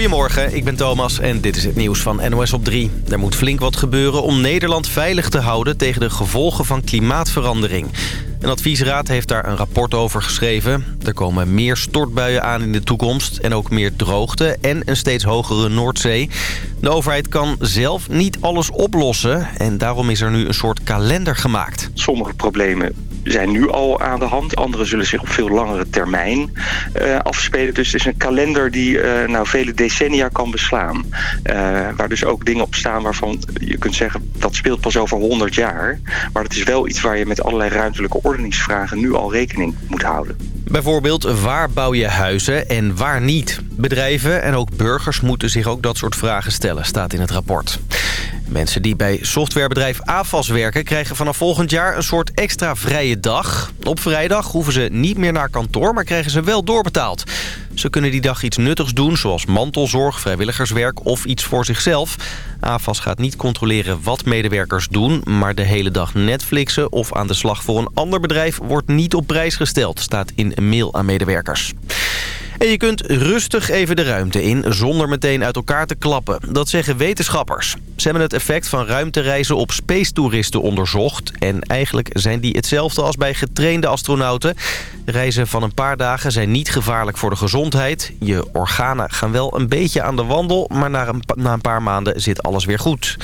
Goedemorgen, ik ben Thomas en dit is het nieuws van NOS op 3. Er moet flink wat gebeuren om Nederland veilig te houden... tegen de gevolgen van klimaatverandering. Een adviesraad heeft daar een rapport over geschreven. Er komen meer stortbuien aan in de toekomst... en ook meer droogte en een steeds hogere Noordzee. De overheid kan zelf niet alles oplossen... en daarom is er nu een soort kalender gemaakt. Sommige problemen zijn nu al aan de hand. Andere zullen zich op veel langere termijn uh, afspelen. Dus het is een kalender die uh, nou vele decennia kan beslaan. Uh, waar dus ook dingen op staan waarvan je kunt zeggen... dat speelt pas over 100 jaar. Maar het is wel iets waar je met allerlei ruimtelijke ordeningsvragen... nu al rekening moet houden. Bijvoorbeeld waar bouw je huizen en waar niet? Bedrijven en ook burgers moeten zich ook dat soort vragen stellen, staat in het rapport. Mensen die bij softwarebedrijf AFAS werken... krijgen vanaf volgend jaar een soort extra vrije dag. Op vrijdag hoeven ze niet meer naar kantoor, maar krijgen ze wel doorbetaald. Ze kunnen die dag iets nuttigs doen, zoals mantelzorg, vrijwilligerswerk of iets voor zichzelf. AFAS gaat niet controleren wat medewerkers doen... maar de hele dag Netflixen of aan de slag voor een ander bedrijf... wordt niet op prijs gesteld, staat in een mail aan medewerkers. En je kunt rustig even de ruimte in zonder meteen uit elkaar te klappen. Dat zeggen wetenschappers. Ze hebben het effect van ruimtereizen op space-toeristen onderzocht. En eigenlijk zijn die hetzelfde als bij getrainde astronauten. Reizen van een paar dagen zijn niet gevaarlijk voor de gezondheid. Je organen gaan wel een beetje aan de wandel, maar na een, na een paar maanden zit alles weer goed.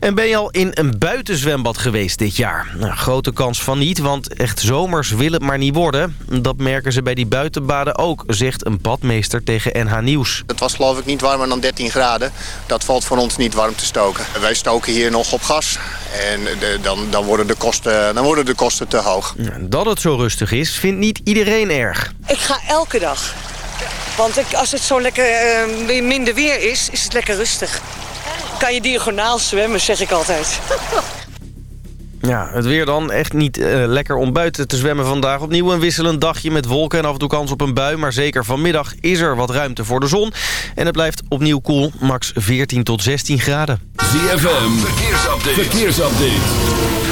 En ben je al in een buitenzwembad geweest dit jaar? Nou, grote kans van niet, want echt zomers wil het maar niet worden. Dat merken ze bij die buitenbaden ook, zegt een badmeester tegen NH Nieuws. Het was geloof ik niet warmer dan 13 graden. Dat valt voor ons niet warm te stoken. Wij stoken hier nog op gas. En de, dan, dan, worden de kosten, dan worden de kosten te hoog. Dat het zo rustig is, vindt niet iedereen erg. Ik ga elke dag. Want ik, als het zo lekker uh, minder weer is, is het lekker rustig kan je diagonaal zwemmen, zeg ik altijd. Ja, het weer dan. Echt niet uh, lekker om buiten te zwemmen vandaag. Opnieuw een wisselend dagje met wolken en af en toe kans op een bui. Maar zeker vanmiddag is er wat ruimte voor de zon. En het blijft opnieuw koel, max 14 tot 16 graden. ZFM, verkeersupdate. verkeersupdate.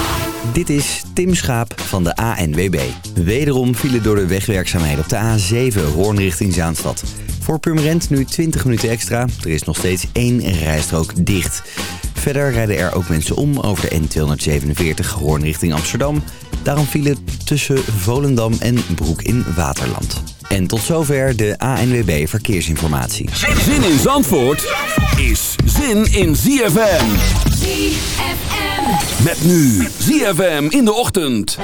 Dit is Tim Schaap van de ANWB. Wederom vielen door de wegwerkzaamheden op de A7 Hoorn richting Zaanstad. Voor Purmerend nu 20 minuten extra. Er is nog steeds één rijstrook dicht. Verder rijden er ook mensen om over de N247 Hoorn richting Amsterdam. Daarom vielen tussen Volendam en Broek in Waterland. En tot zover de ANWB Verkeersinformatie. Zin in Zandvoort is zin in ZFM. ZFM. Met nu ZFM in de ochtend.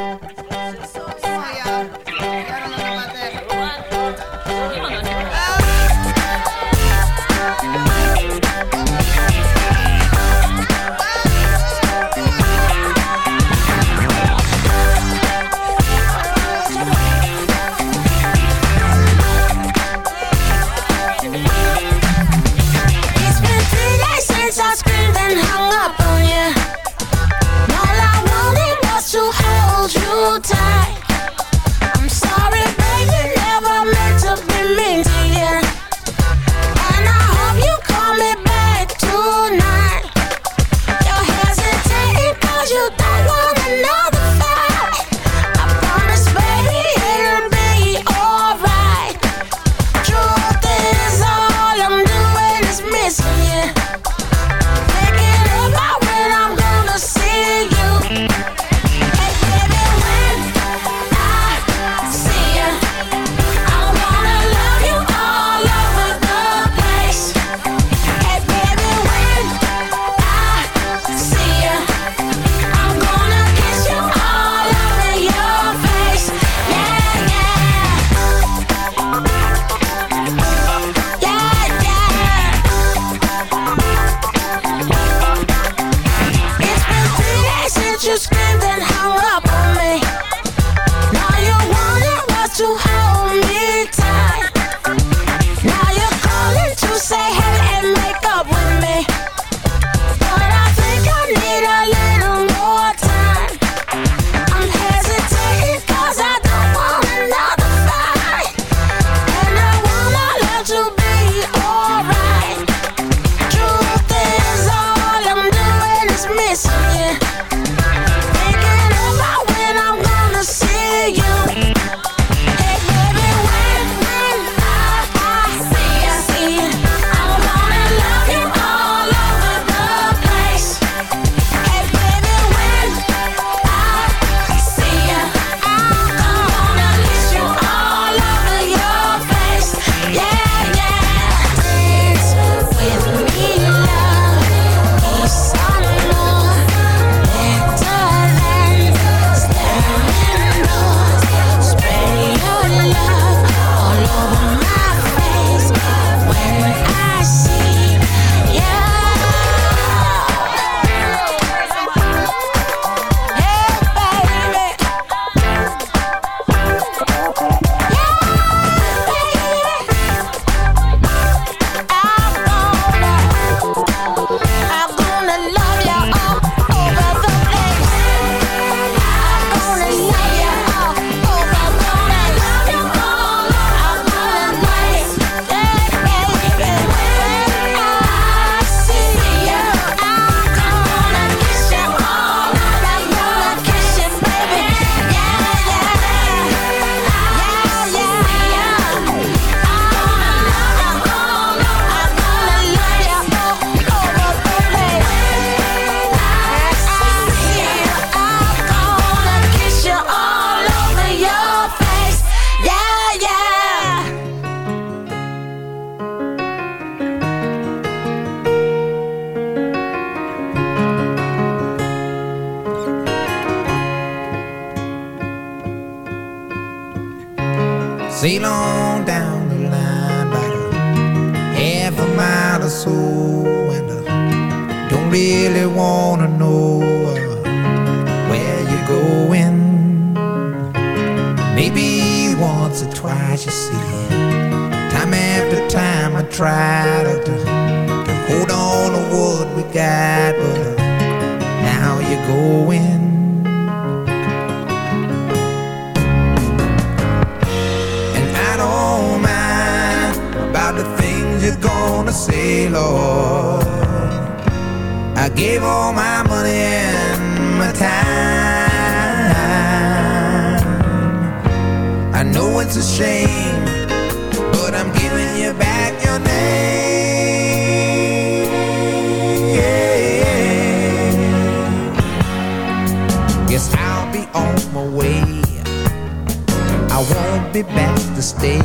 be best to stay.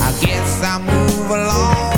I guess I move along.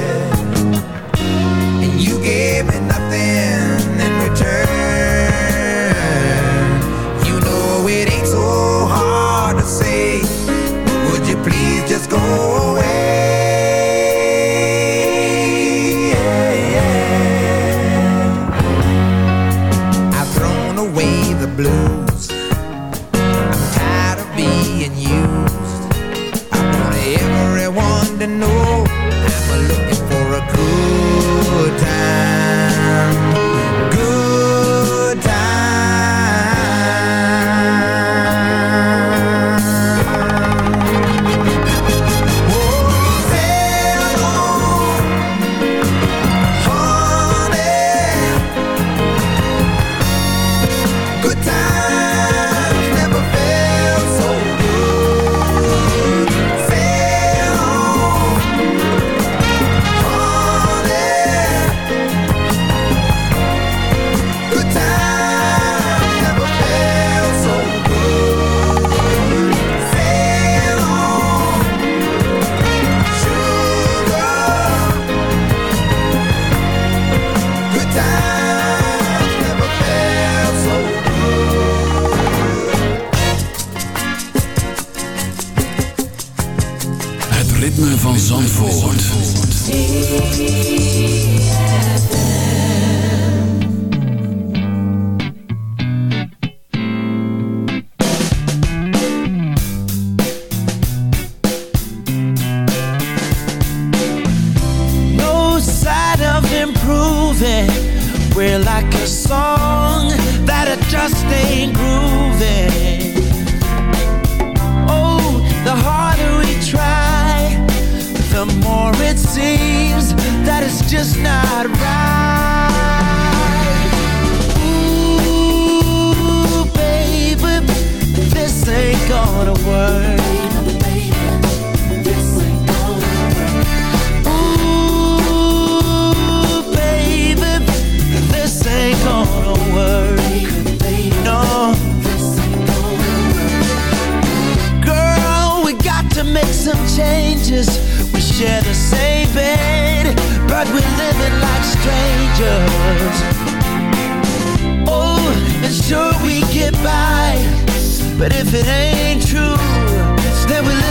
strangers. Oh, and sure we get by, but if it ain't true, then we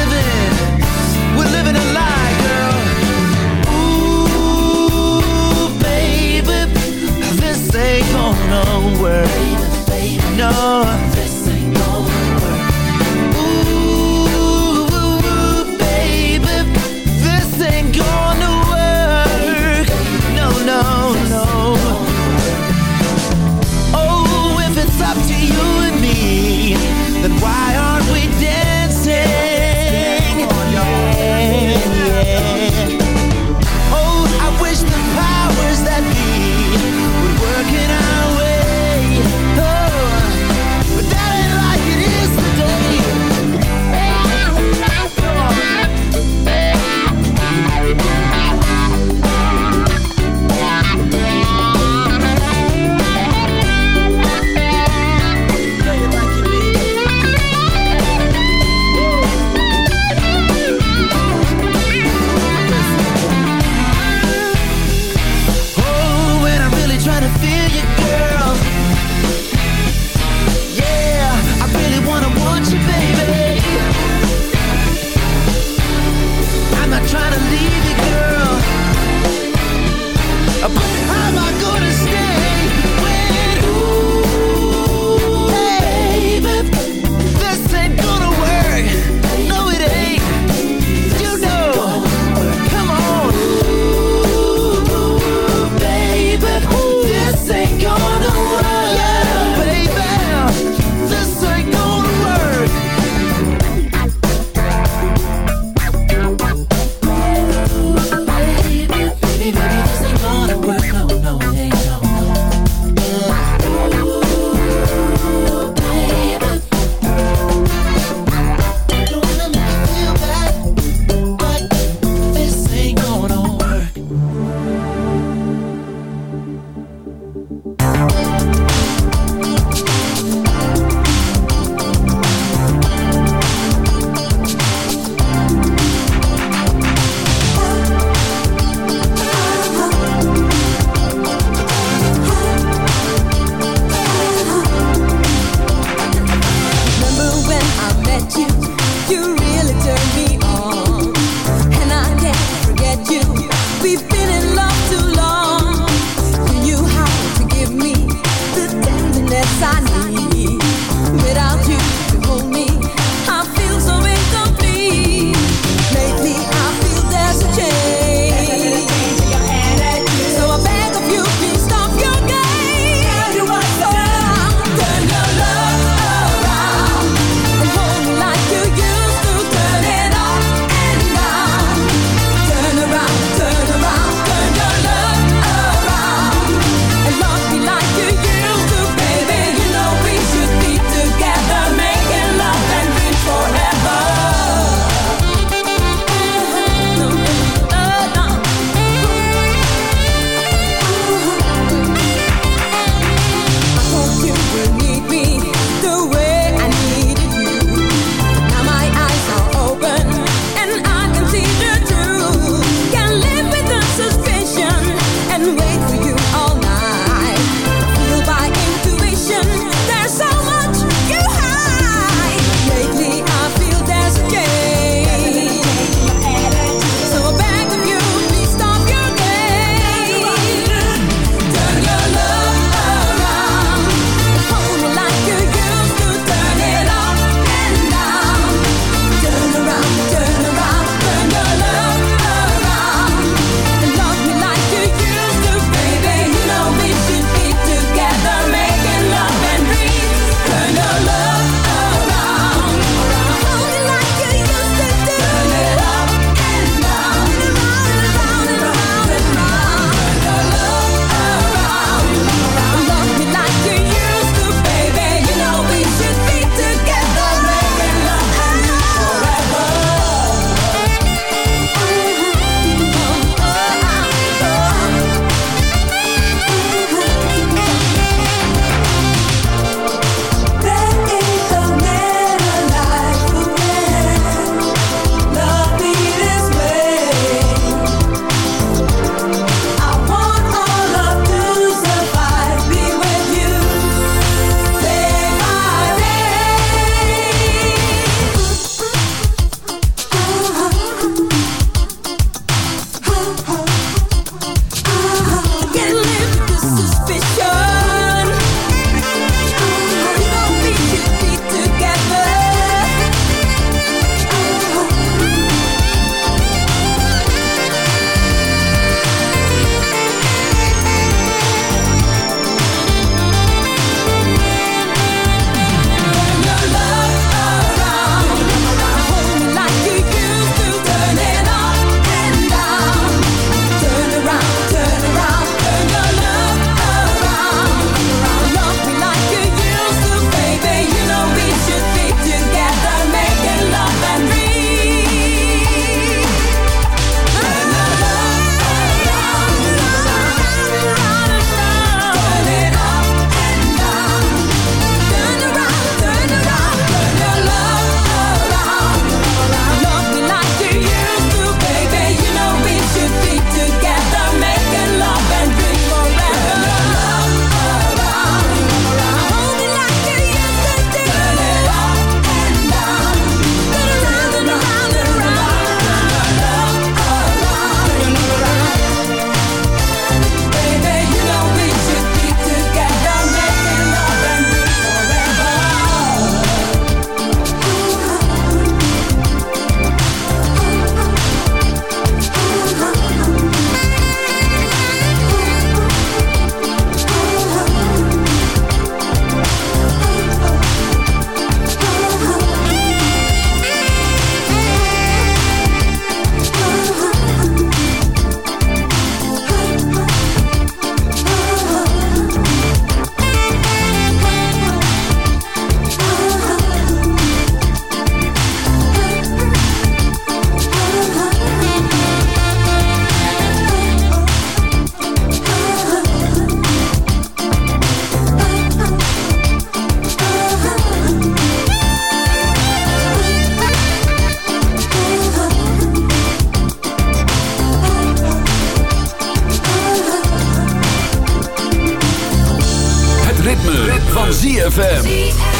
van ZFM.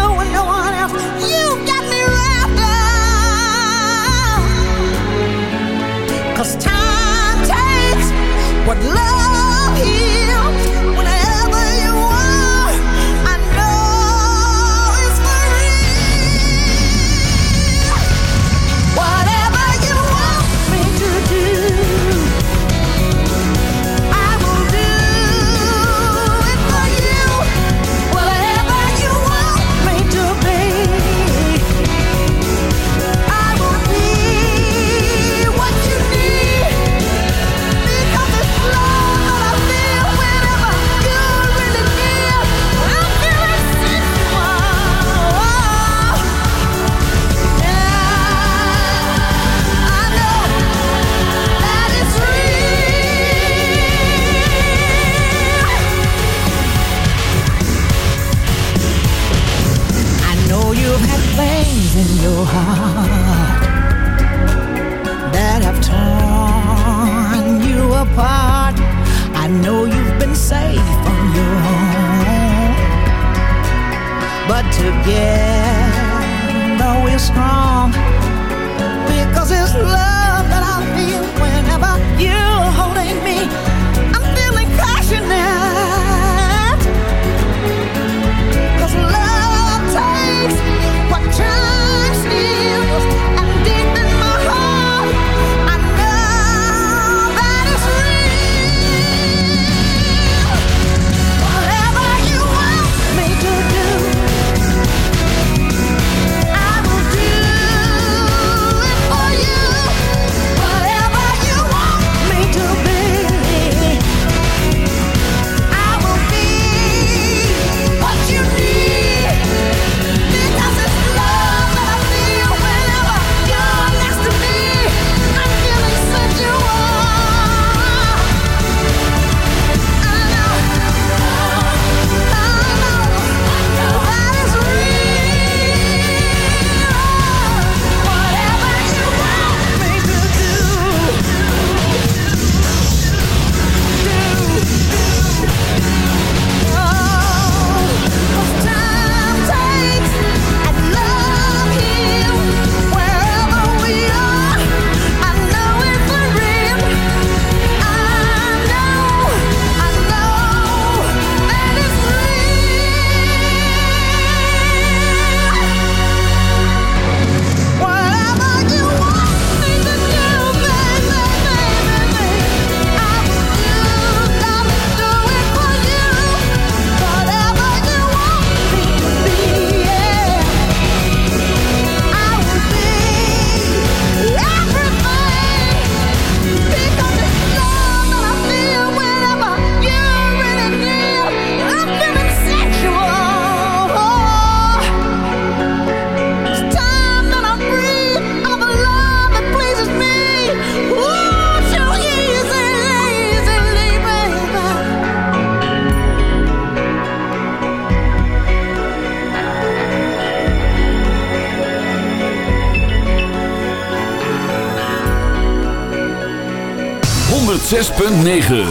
6.9.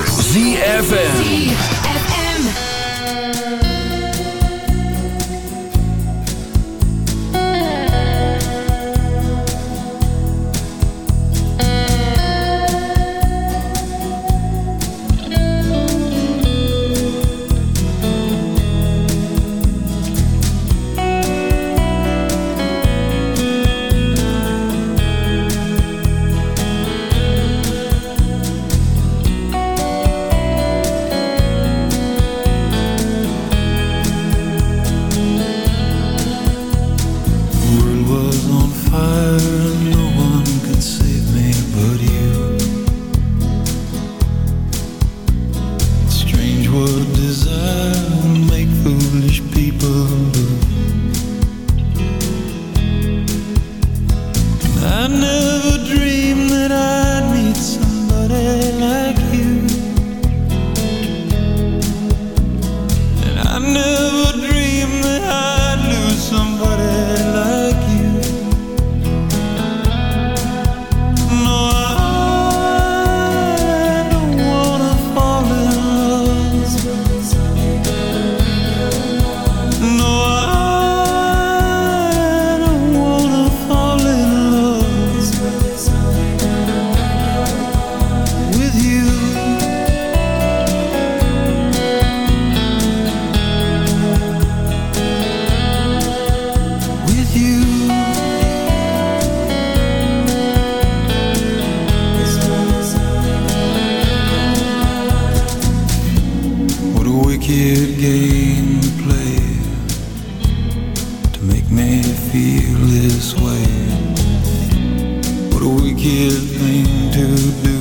wicked thing to do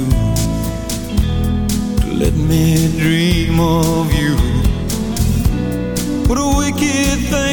to let me dream of you. What a wicked thing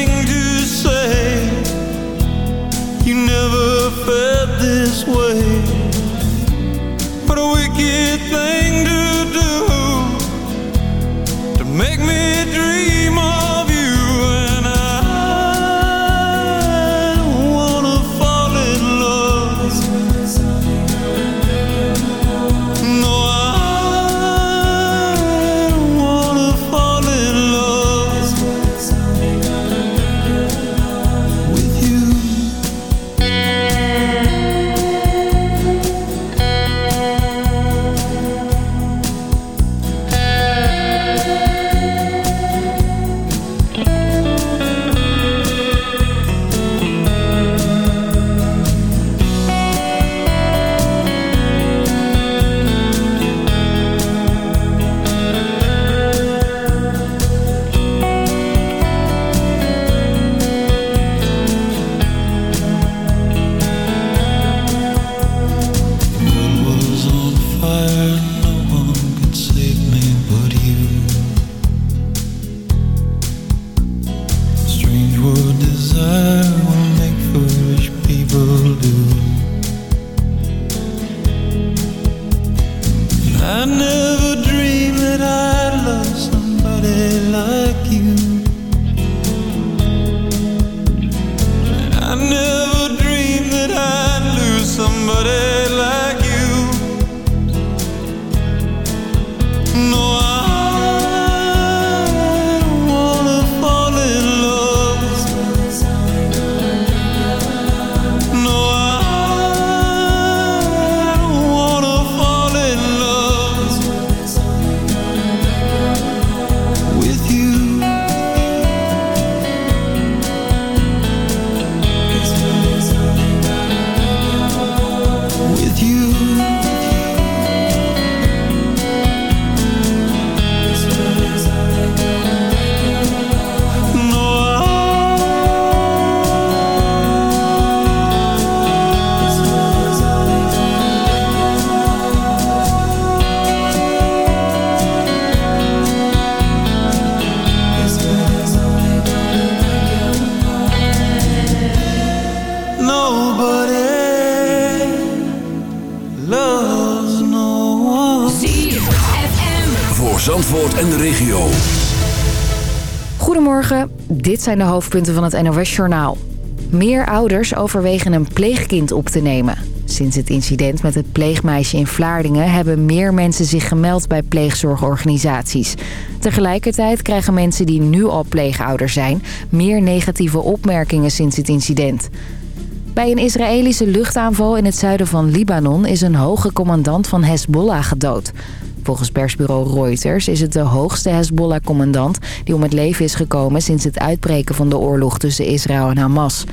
dit zijn de hoofdpunten van het NOS-journaal. Meer ouders overwegen een pleegkind op te nemen. Sinds het incident met het pleegmeisje in Vlaardingen... hebben meer mensen zich gemeld bij pleegzorgorganisaties. Tegelijkertijd krijgen mensen die nu al pleegouder zijn... meer negatieve opmerkingen sinds het incident. Bij een Israëlische luchtaanval in het zuiden van Libanon... is een hoge commandant van Hezbollah gedood. Volgens persbureau Reuters is het de hoogste Hezbollah-commandant... die om het leven is gekomen sinds het uitbreken van de oorlog tussen Israël en Hamas.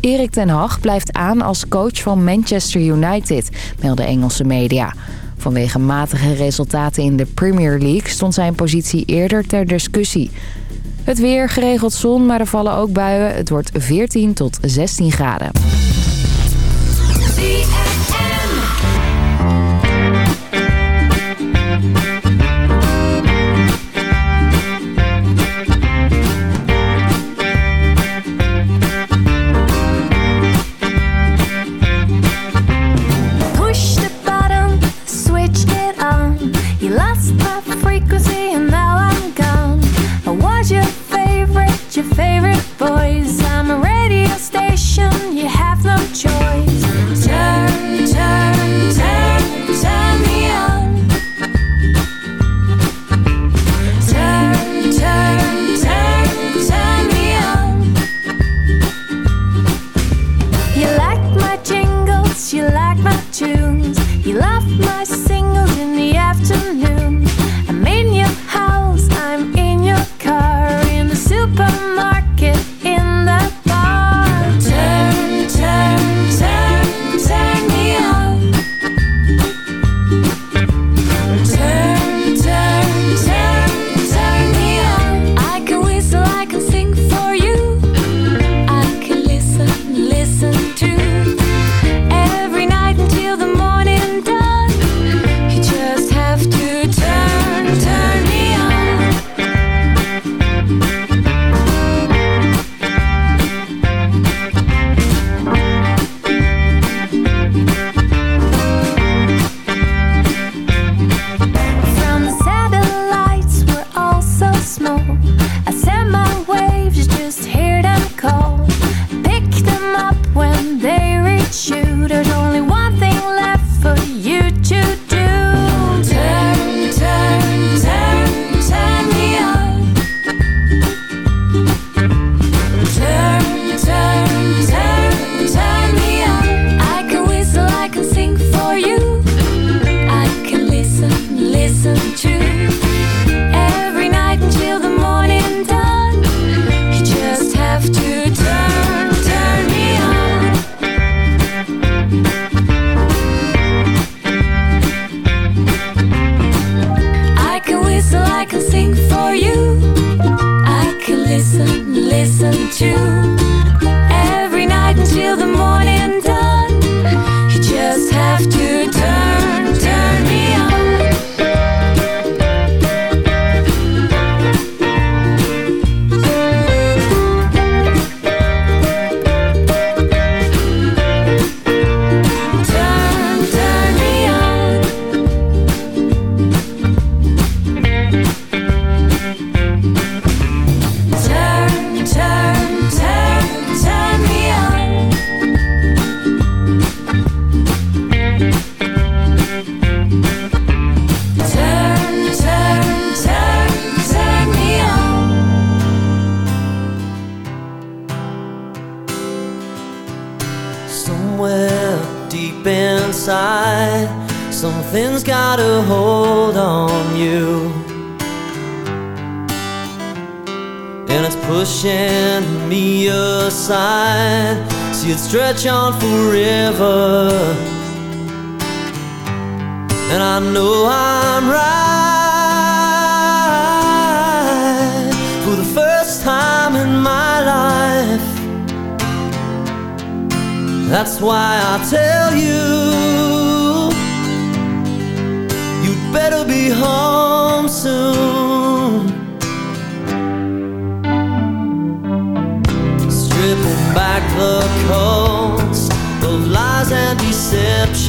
Erik ten Hag blijft aan als coach van Manchester United, melden Engelse media. Vanwege matige resultaten in de Premier League stond zijn positie eerder ter discussie. Het weer, geregeld zon, maar er vallen ook buien. Het wordt 14 tot 16 graden.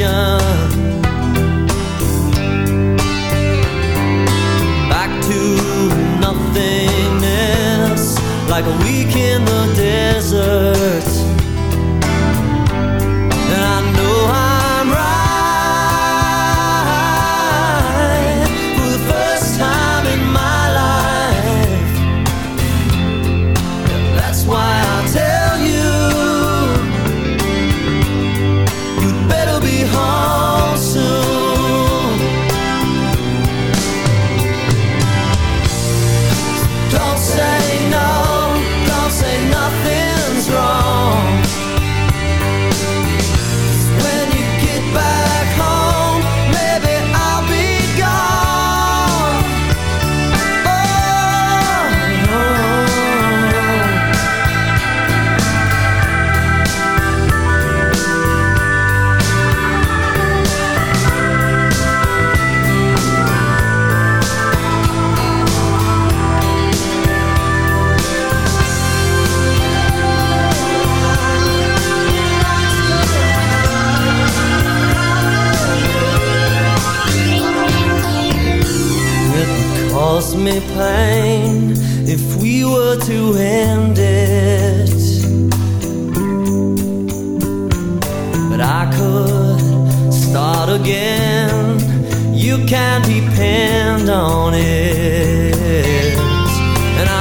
paixão.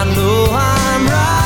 I know I'm right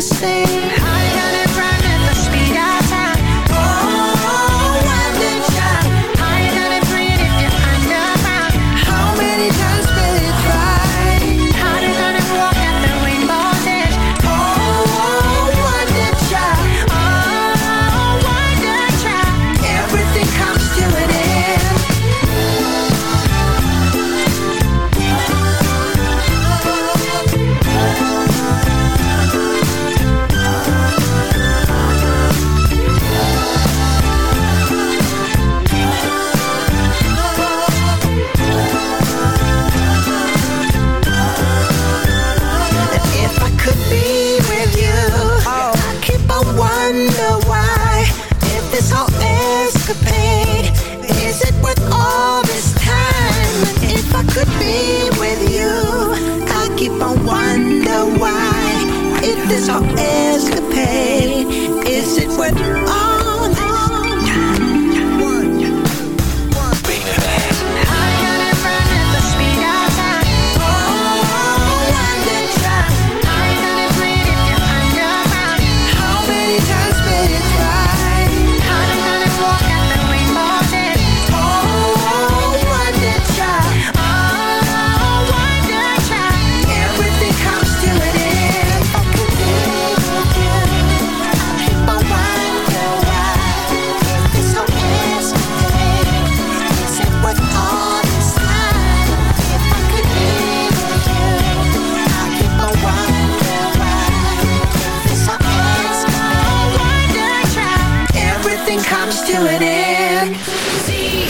the same. problems till an end.